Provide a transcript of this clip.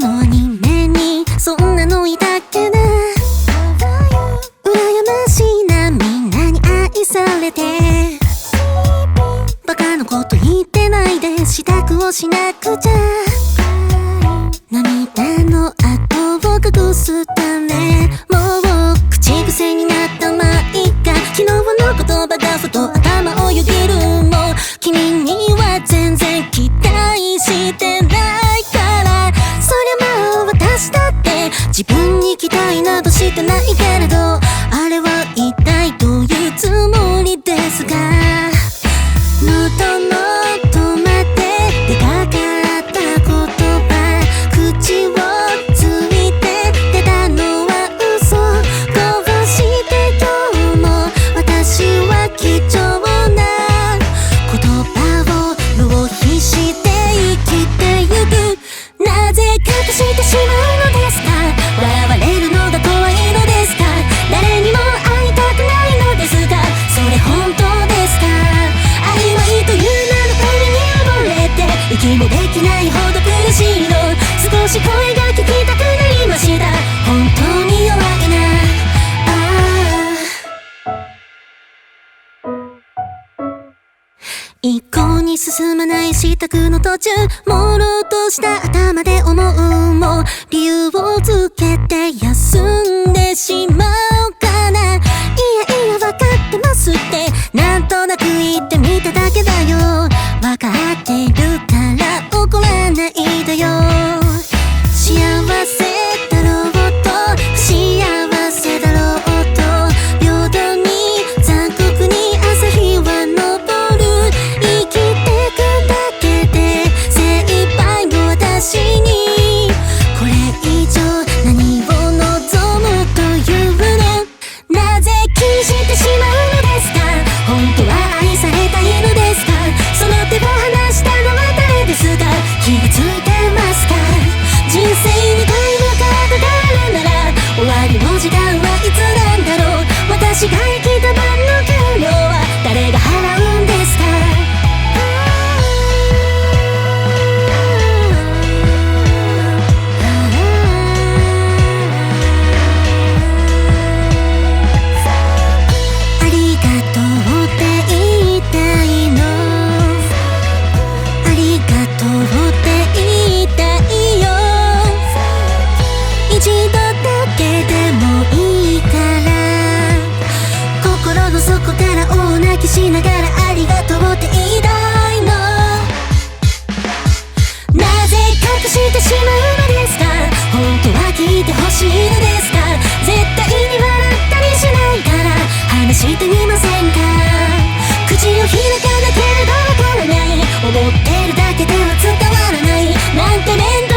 のアニにそんなのいたっけな羨ましいなみんなに愛されて。バカのこと言ってないで支度をしなくちゃ。涙の跡を隠すため。ないけれどあれは痛いというつもりですがもっともっと待って出たかった言葉口をついて出たのは嘘。こうして今日も私は貴重な言葉を浪費して生きてゆく。なぜ隠してしまう？一向に進まない支度の途中朦朧とした頭で思うも理由をつけて休んでしまう。しまうのですか本当は聞いてほしいのですか。絶対に笑ったりしないから。話してみませんか。口を開かなければわからない。思ってるだけでは伝わらない。なんて面倒